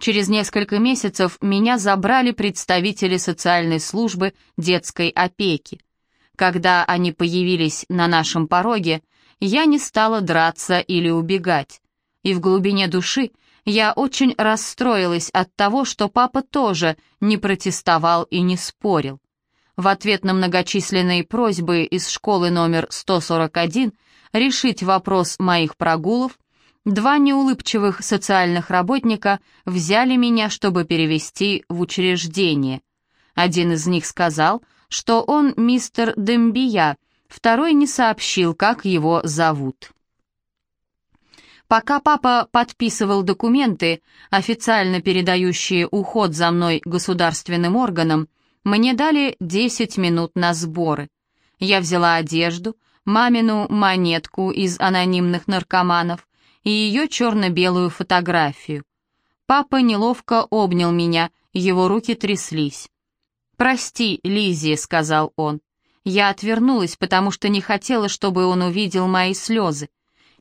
Через несколько месяцев меня забрали представители социальной службы детской опеки. Когда они появились на нашем пороге, я не стала драться или убегать. И в глубине души я очень расстроилась от того, что папа тоже не протестовал и не спорил. В ответ на многочисленные просьбы из школы номер 141 решить вопрос моих прогулов, два неулыбчивых социальных работника взяли меня, чтобы перевести в учреждение. Один из них сказал, что он мистер Дембия, второй не сообщил, как его зовут. Пока папа подписывал документы, официально передающие уход за мной государственным органам, мне дали 10 минут на сборы. Я взяла одежду, мамину монетку из анонимных наркоманов и ее черно-белую фотографию. Папа неловко обнял меня, его руки тряслись. «Прости, Лиззи», — сказал он. Я отвернулась, потому что не хотела, чтобы он увидел мои слезы.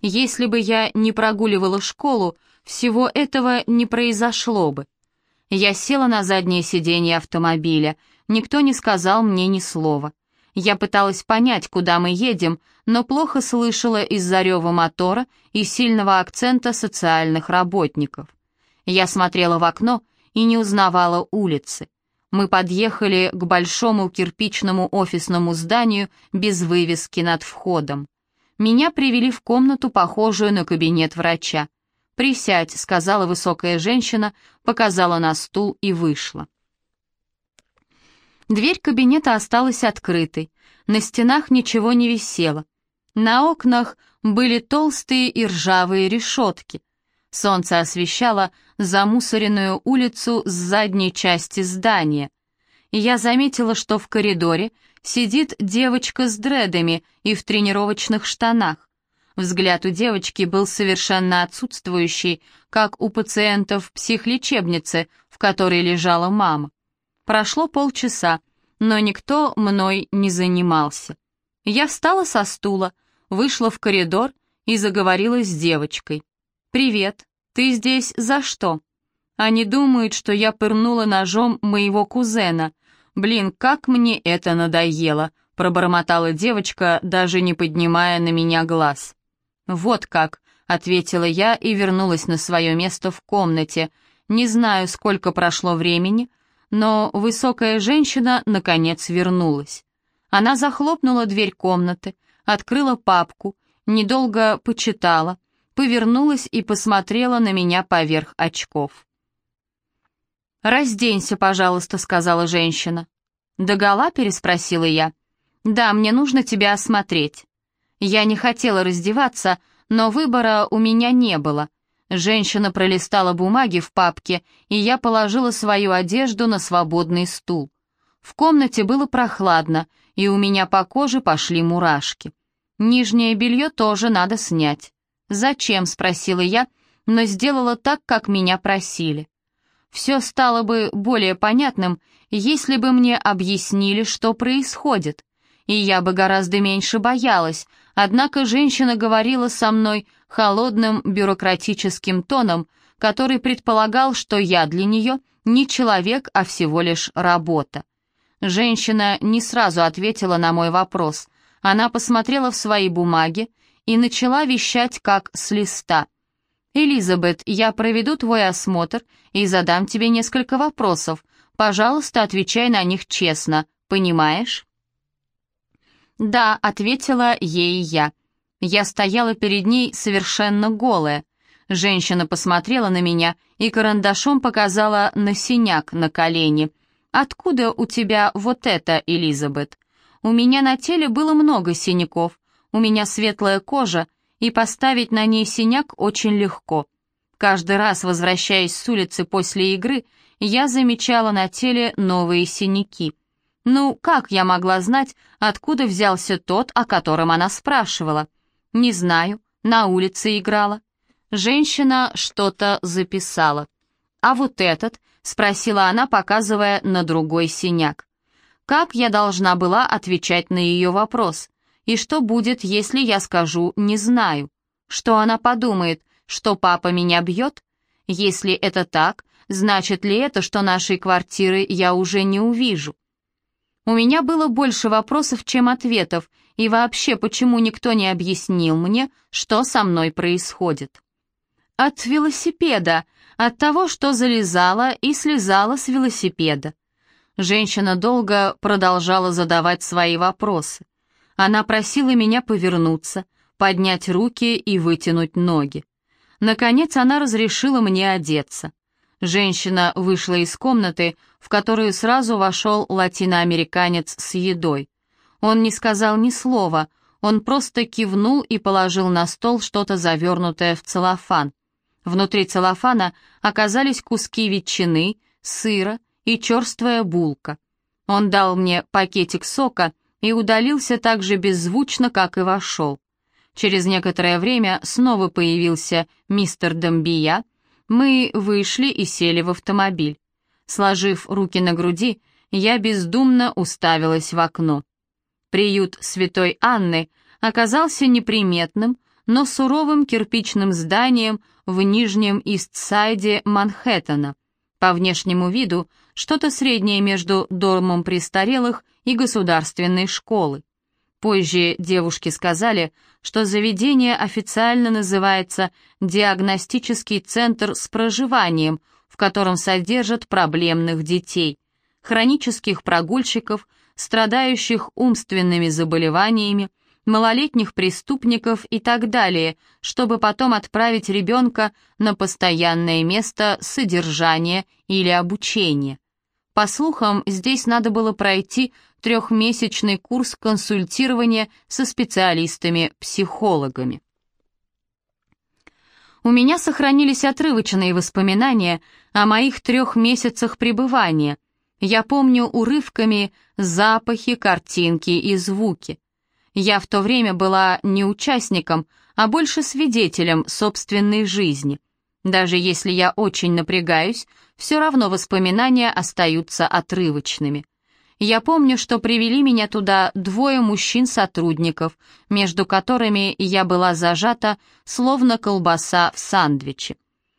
Если бы я не прогуливала школу, всего этого не произошло бы. Я села на заднее сиденье автомобиля, никто не сказал мне ни слова. Я пыталась понять, куда мы едем, но плохо слышала из-за рева мотора и сильного акцента социальных работников. Я смотрела в окно и не узнавала улицы. Мы подъехали к большому кирпичному офисному зданию без вывески над входом. Меня привели в комнату, похожую на кабинет врача. «Присядь», — сказала высокая женщина, показала на стул и вышла. Дверь кабинета осталась открытой. На стенах ничего не висело. На окнах были толстые и ржавые решетки. Солнце освещало замусоренную улицу с задней части здания. Я заметила, что в коридоре сидит девочка с дредами и в тренировочных штанах. Взгляд у девочки был совершенно отсутствующий, как у пациентов психлечебницы, в которой лежала мама. Прошло полчаса, но никто мной не занимался. Я встала со стула, вышла в коридор и заговорила с девочкой. «Привет, ты здесь за что?» Они думают, что я пырнула ножом моего кузена. «Блин, как мне это надоело!» — пробормотала девочка, даже не поднимая на меня глаз. «Вот как!» — ответила я и вернулась на свое место в комнате. Не знаю, сколько прошло времени, но высокая женщина, наконец, вернулась. Она захлопнула дверь комнаты, открыла папку, недолго почитала, повернулась и посмотрела на меня поверх очков. «Разденься, пожалуйста», — сказала женщина. «Догола?» — переспросила я. «Да, мне нужно тебя осмотреть». Я не хотела раздеваться, но выбора у меня не было. Женщина пролистала бумаги в папке, и я положила свою одежду на свободный стул. В комнате было прохладно, и у меня по коже пошли мурашки. Нижнее белье тоже надо снять. «Зачем?» — спросила я, но сделала так, как меня просили. Все стало бы более понятным, если бы мне объяснили, что происходит, и я бы гораздо меньше боялась, однако женщина говорила со мной холодным бюрократическим тоном, который предполагал, что я для нее не человек, а всего лишь работа. Женщина не сразу ответила на мой вопрос. Она посмотрела в свои бумаги и начала вещать как с листа — «Элизабет, я проведу твой осмотр и задам тебе несколько вопросов. Пожалуйста, отвечай на них честно, понимаешь?» «Да», — ответила ей я. Я стояла перед ней совершенно голая. Женщина посмотрела на меня и карандашом показала на синяк на колени. «Откуда у тебя вот это, Элизабет?» «У меня на теле было много синяков. У меня светлая кожа, и поставить на ней синяк очень легко. Каждый раз, возвращаясь с улицы после игры, я замечала на теле новые синяки. Ну, как я могла знать, откуда взялся тот, о котором она спрашивала? Не знаю, на улице играла. Женщина что-то записала. «А вот этот?» — спросила она, показывая на другой синяк. Как я должна была отвечать на ее вопрос? И что будет, если я скажу «не знаю»? Что она подумает, что папа меня бьет? Если это так, Значит ли это, что нашей квартиры я уже не увижу? У меня было больше вопросов, чем ответов, и вообще, почему никто не объяснил мне, что со мной происходит. От велосипеда, от того, что залезала и слезала с велосипеда. Женщина долго продолжала задавать свои вопросы. Она просила меня повернуться, поднять руки и вытянуть ноги. Наконец она разрешила мне одеться. Женщина вышла из комнаты, в которую сразу вошел латиноамериканец с едой. Он не сказал ни слова, он просто кивнул и положил на стол что-то завернутое в целлофан. Внутри целлофана оказались куски ветчины, сыра и черствая булка. Он дал мне пакетик сока и удалился так же беззвучно, как и вошел. Через некоторое время снова появился мистер Домбия. Мы вышли и сели в автомобиль. Сложив руки на груди, я бездумно уставилась в окно. Приют святой Анны оказался неприметным, но суровым кирпичным зданием в Нижнем Истсайде Манхэттена. По внешнему виду что-то среднее между домом престарелых и государственной школы. Позже девушки сказали, что заведение официально называется «Диагностический центр с проживанием», в котором содержат проблемных детей, хронических прогульщиков, страдающих умственными заболеваниями, малолетних преступников и так далее, чтобы потом отправить ребенка на постоянное место содержания или обучения. По слухам, здесь надо было пройти трехмесячный курс консультирования со специалистами-психологами. У меня сохранились отрывочные воспоминания о моих трех месяцах пребывания. Я помню урывками запахи, картинки и звуки. Я в то время была не участником, а больше свидетелем собственной жизни. Даже если я очень напрягаюсь, все равно воспоминания остаются отрывочными. Я помню, что привели меня туда двое мужчин-сотрудников, между которыми я была зажата, словно колбаса в сандвиче.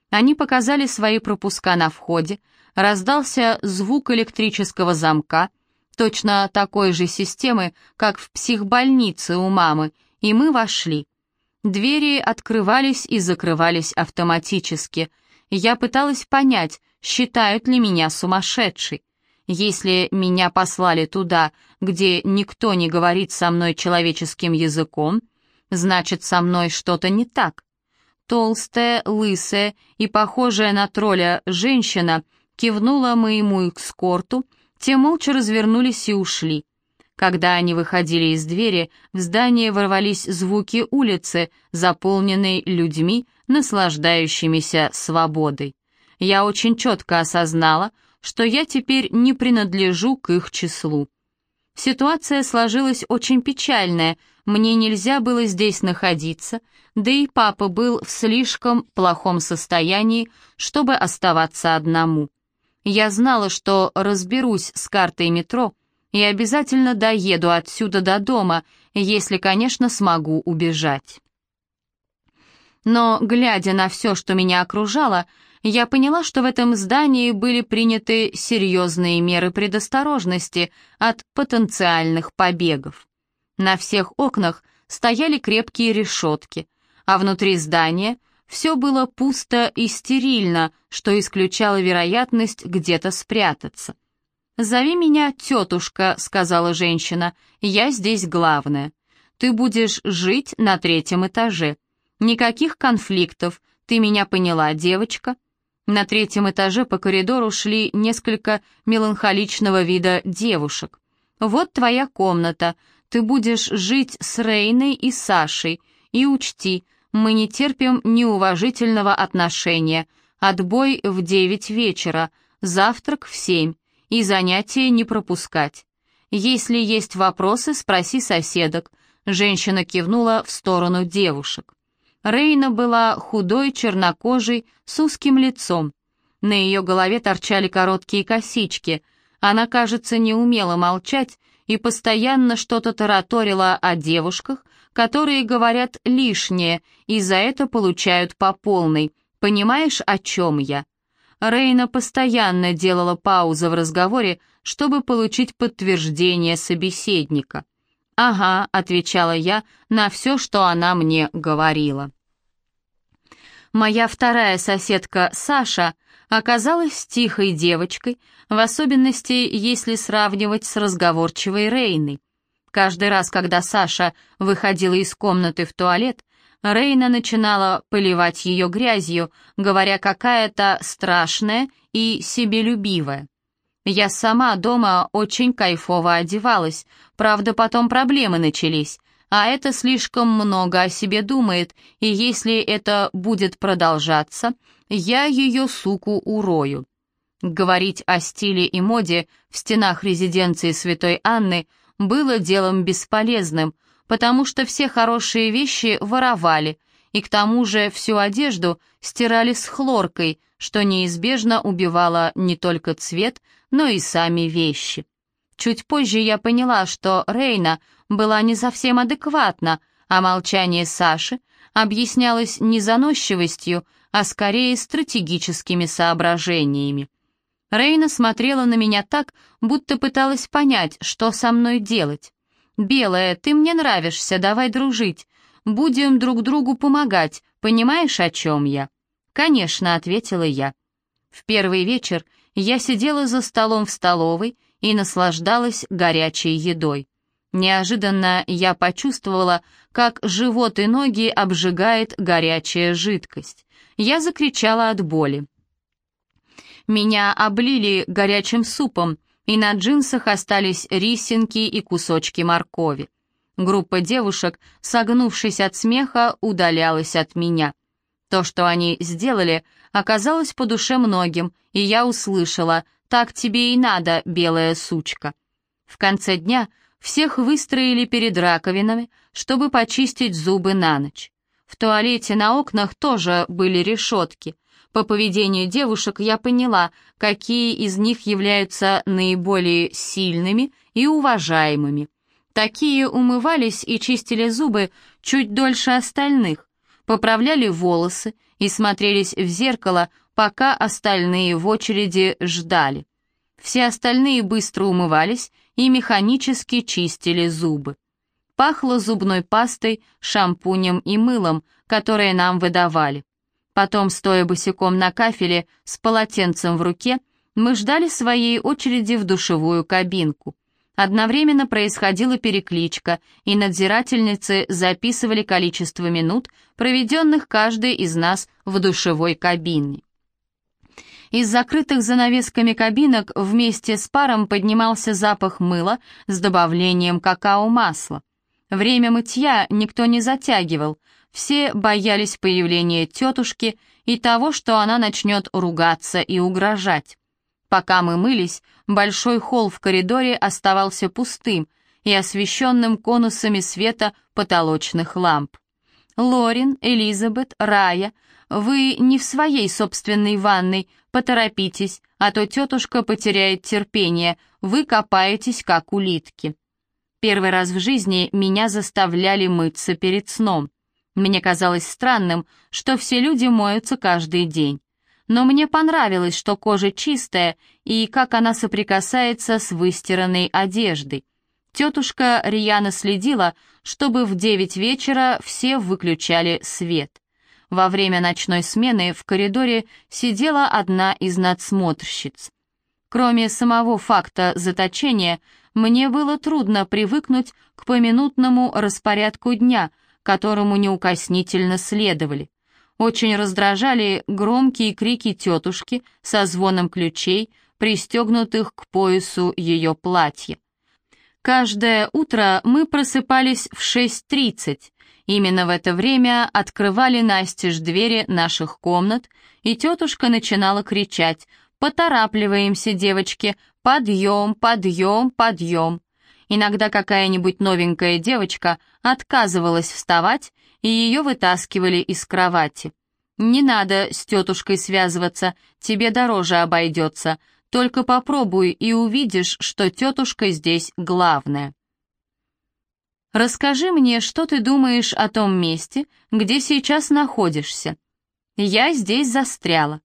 Они показали свои пропуска на входе, раздался звук электрического замка, точно такой же системы, как в психбольнице у мамы, и мы вошли. Двери открывались и закрывались автоматически. Я пыталась понять, считают ли меня сумасшедшей. Если меня послали туда, где никто не говорит со мной человеческим языком, значит, со мной что-то не так. Толстая, лысая и похожая на тролля женщина кивнула моему экскорту, те молча развернулись и ушли. Когда они выходили из двери, в здание ворвались звуки улицы, заполненной людьми, наслаждающимися свободой. Я очень четко осознала, что я теперь не принадлежу к их числу. Ситуация сложилась очень печальная, мне нельзя было здесь находиться, да и папа был в слишком плохом состоянии, чтобы оставаться одному. Я знала, что разберусь с картой метро и обязательно доеду отсюда до дома, если, конечно, смогу убежать. Но, глядя на все, что меня окружало, я поняла, что в этом здании были приняты серьезные меры предосторожности от потенциальных побегов. На всех окнах стояли крепкие решетки, а внутри здания все было пусто и стерильно, что исключало вероятность где-то спрятаться. «Зови меня тетушка», — сказала женщина, — «я здесь главная. Ты будешь жить на третьем этаже. Никаких конфликтов, ты меня поняла, девочка?» На третьем этаже по коридору шли несколько меланхоличного вида девушек. «Вот твоя комната, ты будешь жить с Рейной и Сашей, и учти, мы не терпим неуважительного отношения. Отбой в девять вечера, завтрак в семь. И занятия не пропускать. Если есть вопросы, спроси соседок. Женщина кивнула в сторону девушек. Рейна была худой, чернокожей, с узким лицом. На ее голове торчали короткие косички. Она, кажется, не умела молчать и постоянно что-то тараторила о девушках, которые говорят лишнее и за это получают по полной. Понимаешь, о чем я? Рейна постоянно делала паузы в разговоре, чтобы получить подтверждение собеседника. «Ага», — отвечала я на все, что она мне говорила. Моя вторая соседка Саша оказалась тихой девочкой, в особенности, если сравнивать с разговорчивой Рейной. Каждый раз, когда Саша выходила из комнаты в туалет, Рейна начинала поливать ее грязью, говоря какая-то страшная и себелюбивая. Я сама дома очень кайфово одевалась, правда, потом проблемы начались, а это слишком много о себе думает, и если это будет продолжаться, я ее суку урою. Говорить о стиле и моде в стенах резиденции Святой Анны было делом бесполезным, потому что все хорошие вещи воровали, и к тому же всю одежду стирали с хлоркой, что неизбежно убивало не только цвет, но и сами вещи. Чуть позже я поняла, что Рейна была не совсем адекватна, а молчание Саши объяснялось не заносчивостью, а скорее стратегическими соображениями. Рейна смотрела на меня так, будто пыталась понять, что со мной делать. «Белая, ты мне нравишься, давай дружить. Будем друг другу помогать, понимаешь, о чем я?» «Конечно», — ответила я. В первый вечер я сидела за столом в столовой и наслаждалась горячей едой. Неожиданно я почувствовала, как живот и ноги обжигает горячая жидкость. Я закричала от боли. Меня облили горячим супом, и на джинсах остались рисинки и кусочки моркови. Группа девушек, согнувшись от смеха, удалялась от меня. То, что они сделали, оказалось по душе многим, и я услышала «Так тебе и надо, белая сучка». В конце дня всех выстроили перед раковинами, чтобы почистить зубы на ночь. В туалете на окнах тоже были решетки, по поведению девушек я поняла, какие из них являются наиболее сильными и уважаемыми. Такие умывались и чистили зубы чуть дольше остальных, поправляли волосы и смотрелись в зеркало, пока остальные в очереди ждали. Все остальные быстро умывались и механически чистили зубы. Пахло зубной пастой, шампунем и мылом, которые нам выдавали. Потом, стоя босиком на кафеле с полотенцем в руке, мы ждали своей очереди в душевую кабинку. Одновременно происходила перекличка, и надзирательницы записывали количество минут, проведенных каждой из нас в душевой кабине. Из закрытых занавесками кабинок вместе с паром поднимался запах мыла с добавлением какао-масла. Время мытья никто не затягивал, все боялись появления тетушки и того, что она начнет ругаться и угрожать. Пока мы мылись, большой холл в коридоре оставался пустым и освещенным конусами света потолочных ламп. «Лорин, Элизабет, Рая, вы не в своей собственной ванной, поторопитесь, а то тетушка потеряет терпение, вы копаетесь, как улитки». Первый раз в жизни меня заставляли мыться перед сном. Мне казалось странным, что все люди моются каждый день. Но мне понравилось, что кожа чистая и как она соприкасается с выстиранной одеждой. Тетушка рьяно следила, чтобы в девять вечера все выключали свет. Во время ночной смены в коридоре сидела одна из надсмотрщиц. Кроме самого факта заточения, мне было трудно привыкнуть к поминутному распорядку дня, которому неукоснительно следовали. Очень раздражали громкие крики тетушки со звоном ключей, пристегнутых к поясу ее платья. Каждое утро мы просыпались в 6.30. Именно в это время открывали настежь двери наших комнат, и тетушка начинала кричать «Поторапливаемся, девочки! Подъем, подъем, подъем!» Иногда какая-нибудь новенькая девочка отказывалась вставать, и ее вытаскивали из кровати. «Не надо с тетушкой связываться, тебе дороже обойдется. Только попробуй и увидишь, что тетушка здесь главная». «Расскажи мне, что ты думаешь о том месте, где сейчас находишься?» «Я здесь застряла.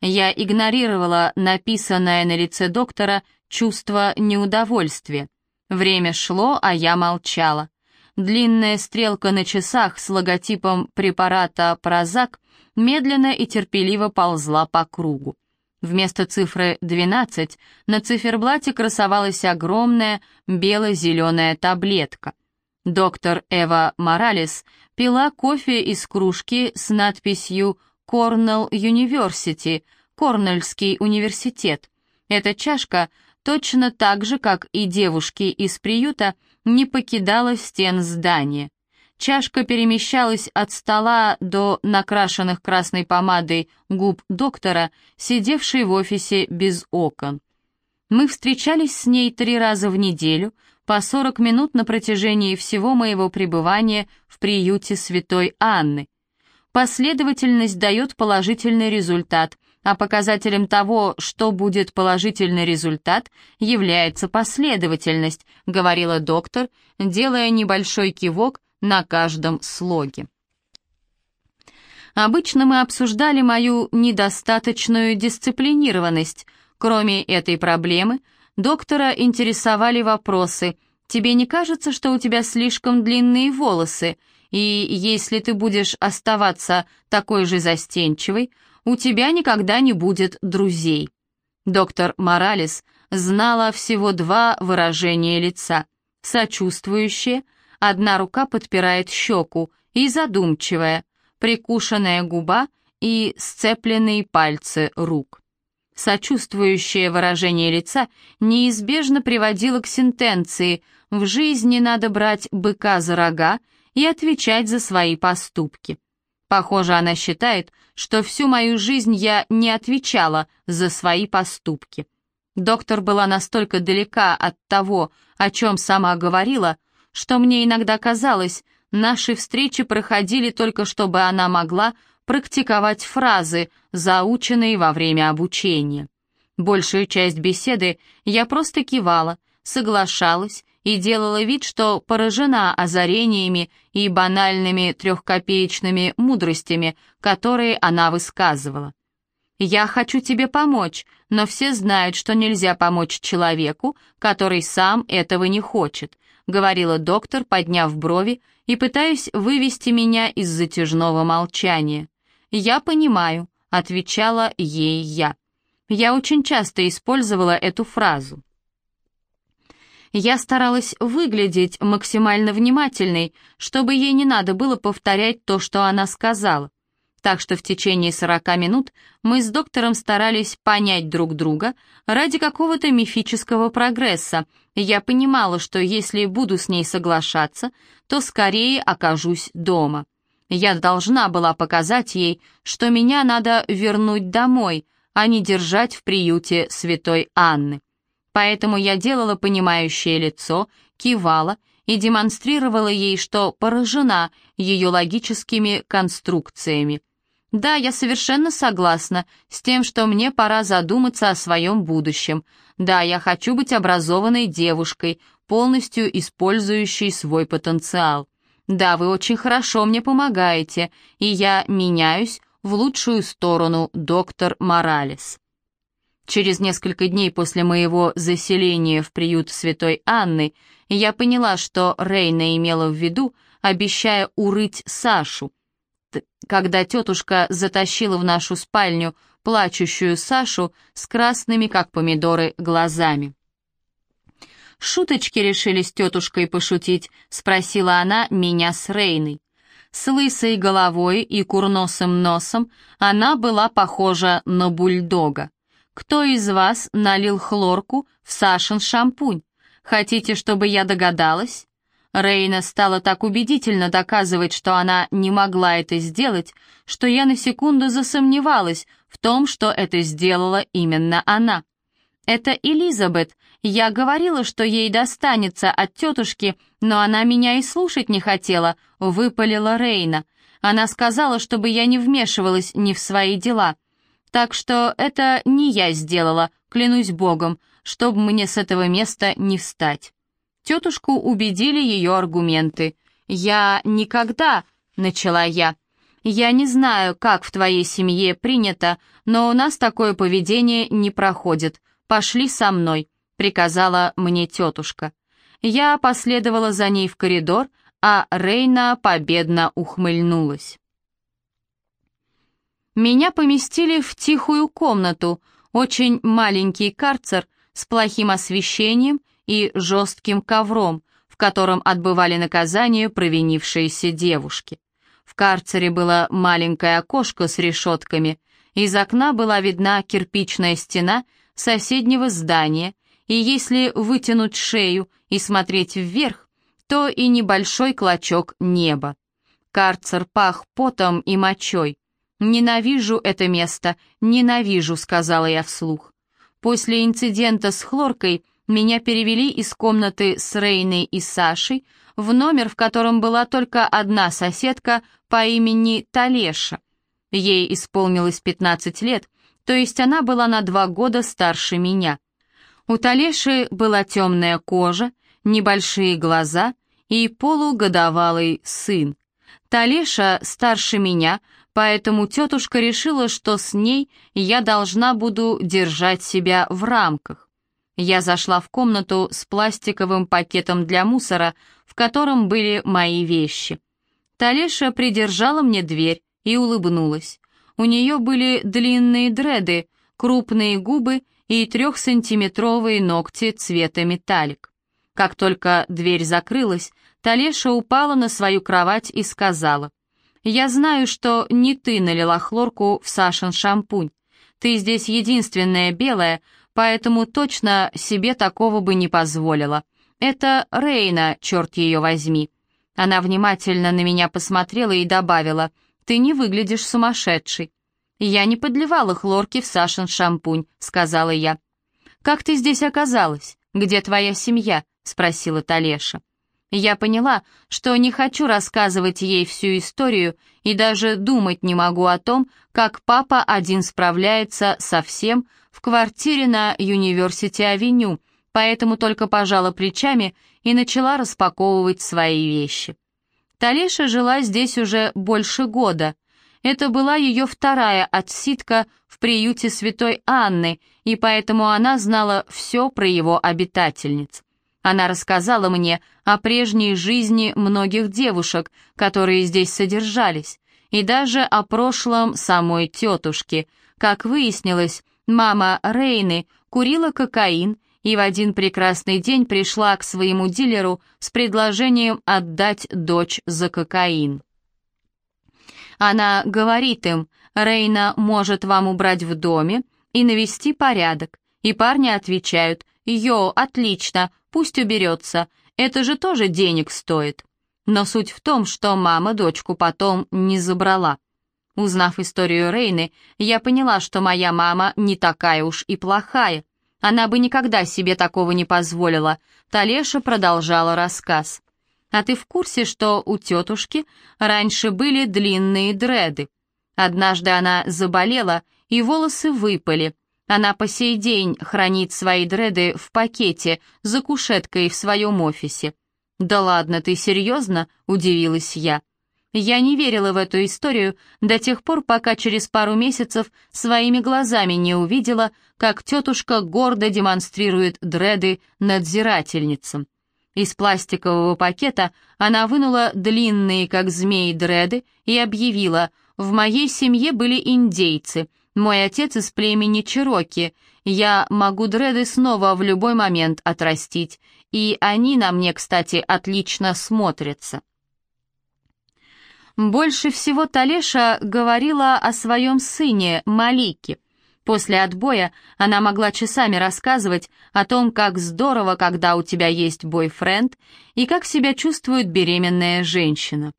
Я игнорировала написанное на лице доктора чувство неудовольствия. Время шло, а я молчала. Длинная стрелка на часах с логотипом препарата «Прозак» медленно и терпеливо ползла по кругу. Вместо цифры 12 на циферблате красовалась огромная бело-зеленая таблетка. Доктор Эва Моралес пила кофе из кружки с надписью «Корнелл Юниверсити», Корнельский университет. Эта чашка точно так же, как и девушки из приюта, не покидала стен здания. Чашка перемещалась от стола до накрашенных красной помадой губ доктора, сидевшей в офисе без окон. Мы встречались с ней три раза в неделю, по 40 минут на протяжении всего моего пребывания в приюте Святой Анны. Последовательность дает положительный результат, а показателем того, что будет положительный результат, является последовательность, говорила доктор, делая небольшой кивок на каждом слоге. Обычно мы обсуждали мою недостаточную дисциплинированность. Кроме этой проблемы, доктора интересовали вопросы «Тебе не кажется, что у тебя слишком длинные волосы?» и «Если ты будешь оставаться такой же застенчивой, у тебя никогда не будет друзей». Доктор Моралес знала всего два выражения лица — сочувствующее — Одна рука подпирает щеку и задумчивая, прикушенная губа и сцепленные пальцы рук. Сочувствующее выражение лица неизбежно приводило к сентенции «в жизни надо брать быка за рога и отвечать за свои поступки». Похоже, она считает, что всю мою жизнь я не отвечала за свои поступки. Доктор была настолько далека от того, о чем сама говорила, что мне иногда казалось, наши встречи проходили только чтобы она могла практиковать фразы, заученные во время обучения. Большую часть беседы я просто кивала, соглашалась и делала вид, что поражена озарениями и банальными трехкопеечными мудростями, которые она высказывала. «Я хочу тебе помочь, но все знают, что нельзя помочь человеку, который сам этого не хочет. — говорила доктор, подняв брови и пытаясь вывести меня из затяжного молчания. «Я понимаю», — отвечала ей я. Я очень часто использовала эту фразу. Я старалась выглядеть максимально внимательной, чтобы ей не надо было повторять то, что она сказала так что в течение 40 минут мы с доктором старались понять друг друга ради какого-то мифического прогресса, я понимала, что если буду с ней соглашаться, то скорее окажусь дома. Я должна была показать ей, что меня надо вернуть домой, а не держать в приюте святой Анны. Поэтому я делала понимающее лицо, кивала и демонстрировала ей, что поражена ее логическими конструкциями. Да, я совершенно согласна с тем, что мне пора задуматься о своем будущем. Да, я хочу быть образованной девушкой, полностью использующей свой потенциал. Да, вы очень хорошо мне помогаете, и я меняюсь в лучшую сторону, доктор Моралес. Через несколько дней после моего заселения в приют Святой Анны я поняла, что Рейна имела в виду, обещая урыть Сашу, когда тетушка затащила в нашу спальню плачущую Сашу с красными, как помидоры, глазами. «Шуточки решили с тетушкой пошутить?» — спросила она меня с Рейной. С лысой головой и курносым носом она была похожа на бульдога. «Кто из вас налил хлорку в Сашин шампунь? Хотите, чтобы я догадалась?» Рейна стала так убедительно доказывать, что она не могла это сделать, что я на секунду засомневалась в том, что это сделала именно она. «Это Элизабет. Я говорила, что ей достанется от тетушки, но она меня и слушать не хотела», — выпалила Рейна. Она сказала, чтобы я не вмешивалась ни в свои дела. Так что это не я сделала, клянусь богом, чтобы мне с этого места не встать. Тетушку убедили ее аргументы. «Я никогда...» — начала я. «Я не знаю, как в твоей семье принято, но у нас такое поведение не проходит. Пошли со мной», — приказала мне тетушка. Я последовала за ней в коридор, а Рейна победно ухмыльнулась. Меня поместили в тихую комнату, очень маленький карцер с плохим освещением и жестким ковром, в котором отбывали наказание провинившиеся девушки. В карцере было маленькое окошко с решетками, из окна была видна кирпичная стена соседнего здания, и если вытянуть шею и смотреть вверх, то и небольшой клочок неба. Карцер пах потом и мочой. «Ненавижу это место, ненавижу», — сказала я вслух. После инцидента с хлоркой меня перевели из комнаты с Рейной и Сашей в номер, в котором была только одна соседка по имени Талеша. Ей исполнилось 15 лет, то есть она была на два года старше меня. У Талеши была темная кожа, небольшие глаза и полугодовалый сын. Талеша старше меня, поэтому тетушка решила, что с ней я должна буду держать себя в рамках. Я зашла в комнату с пластиковым пакетом для мусора, в котором были мои вещи. Талеша придержала мне дверь и улыбнулась. У нее были длинные дреды, крупные губы и трехсантиметровые ногти цвета металлик. Как только дверь закрылась, Талеша упала на свою кровать и сказала, «Я знаю, что не ты налила хлорку в Сашин шампунь. Ты здесь единственная белая, поэтому точно себе такого бы не позволила. Это Рейна, черт ее возьми». Она внимательно на меня посмотрела и добавила, «Ты не выглядишь сумасшедшей». «Я не подливала хлорки в Сашин шампунь», — сказала я. «Как ты здесь оказалась? Где твоя семья?» — спросила Талеша. Я поняла, что не хочу рассказывать ей всю историю и даже думать не могу о том, как папа один справляется со всем в квартире на Юниверсити-авеню, поэтому только пожала плечами и начала распаковывать свои вещи. Талеша жила здесь уже больше года. Это была ее вторая отсидка в приюте Святой Анны, и поэтому она знала все про его обитательниц. Она рассказала мне о прежней жизни многих девушек, которые здесь содержались, и даже о прошлом самой тетушки. Как выяснилось, мама Рейны курила кокаин и в один прекрасный день пришла к своему дилеру с предложением отдать дочь за кокаин. Она говорит им, Рейна может вам убрать в доме и навести порядок, и парни отвечают, «Йо, отлично, пусть уберется, это же тоже денег стоит». Но суть в том, что мама дочку потом не забрала. Узнав историю Рейны, я поняла, что моя мама не такая уж и плохая. Она бы никогда себе такого не позволила. Талеша продолжала рассказ. «А ты в курсе, что у тетушки раньше были длинные дреды? Однажды она заболела, и волосы выпали, она по сей день хранит свои дреды в пакете за кушеткой в своем офисе. «Да ладно, ты серьезно?» — удивилась я. Я не верила в эту историю до тех пор, пока через пару месяцев своими глазами не увидела, как тетушка гордо демонстрирует дреды надзирательницам. Из пластикового пакета она вынула длинные, как змеи, дреды и объявила «В моей семье были индейцы, мой отец из племени Чироки. Я могу дреды снова в любой момент отрастить, и они на мне, кстати, отлично смотрятся. Больше всего Талеша говорила о своем сыне Малике. После отбоя она могла часами рассказывать о том, как здорово, когда у тебя есть бойфренд, и как себя чувствует беременная женщина.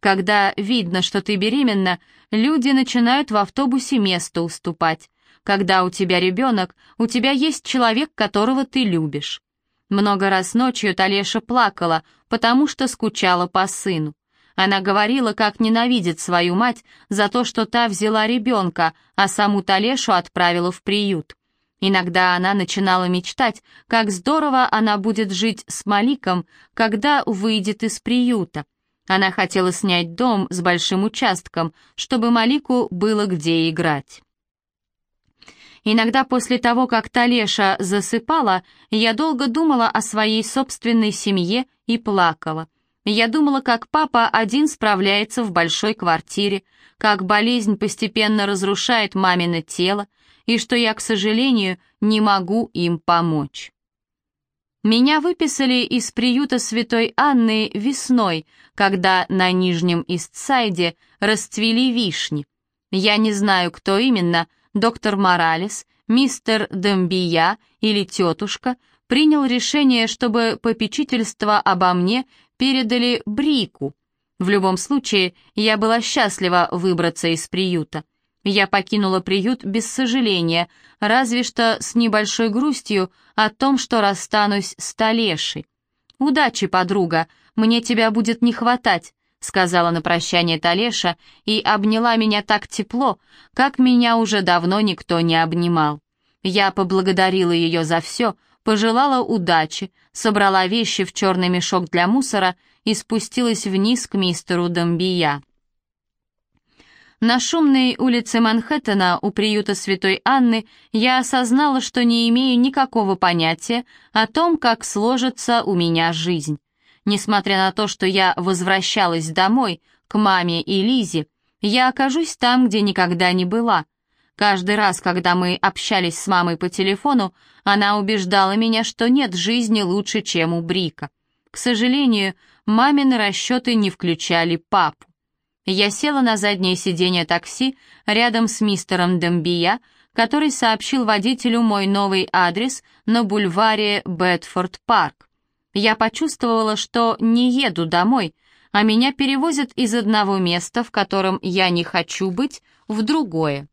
Когда видно, что ты беременна, люди начинают в автобусе место уступать. Когда у тебя ребенок, у тебя есть человек, которого ты любишь. Много раз ночью Талеша плакала, потому что скучала по сыну. Она говорила, как ненавидит свою мать за то, что та взяла ребенка, а саму Талешу отправила в приют. Иногда она начинала мечтать, как здорово она будет жить с Маликом, когда выйдет из приюта. Она хотела снять дом с большим участком, чтобы Малику было где играть. Иногда после того, как Талеша засыпала, я долго думала о своей собственной семье и плакала. Я думала, как папа один справляется в большой квартире, как болезнь постепенно разрушает мамино тело, и что я, к сожалению, не могу им помочь. Меня выписали из приюта Святой Анны весной, когда на Нижнем Истсайде расцвели вишни. Я не знаю, кто именно, доктор Моралес, мистер Дембия или тетушка, принял решение, чтобы попечительство обо мне передали Брику. В любом случае, я была счастлива выбраться из приюта. Я покинула приют без сожаления, разве что с небольшой грустью о том, что расстанусь с Талешей. «Удачи, подруга, мне тебя будет не хватать», — сказала на прощание Талеша и обняла меня так тепло, как меня уже давно никто не обнимал. Я поблагодарила ее за все, пожелала удачи, собрала вещи в черный мешок для мусора и спустилась вниз к мистеру Домбия. На шумной улице Манхэттена у приюта Святой Анны я осознала, что не имею никакого понятия о том, как сложится у меня жизнь. Несмотря на то, что я возвращалась домой, к маме и Лизе, я окажусь там, где никогда не была. Каждый раз, когда мы общались с мамой по телефону, она убеждала меня, что нет жизни лучше, чем у Брика. К сожалению, мамины расчеты не включали папу. Я села на заднее сиденье такси рядом с мистером Дембия, который сообщил водителю мой новый адрес на бульваре Бетфорд-парк. Я почувствовала, что не еду домой, а меня перевозят из одного места, в котором я не хочу быть, в другое.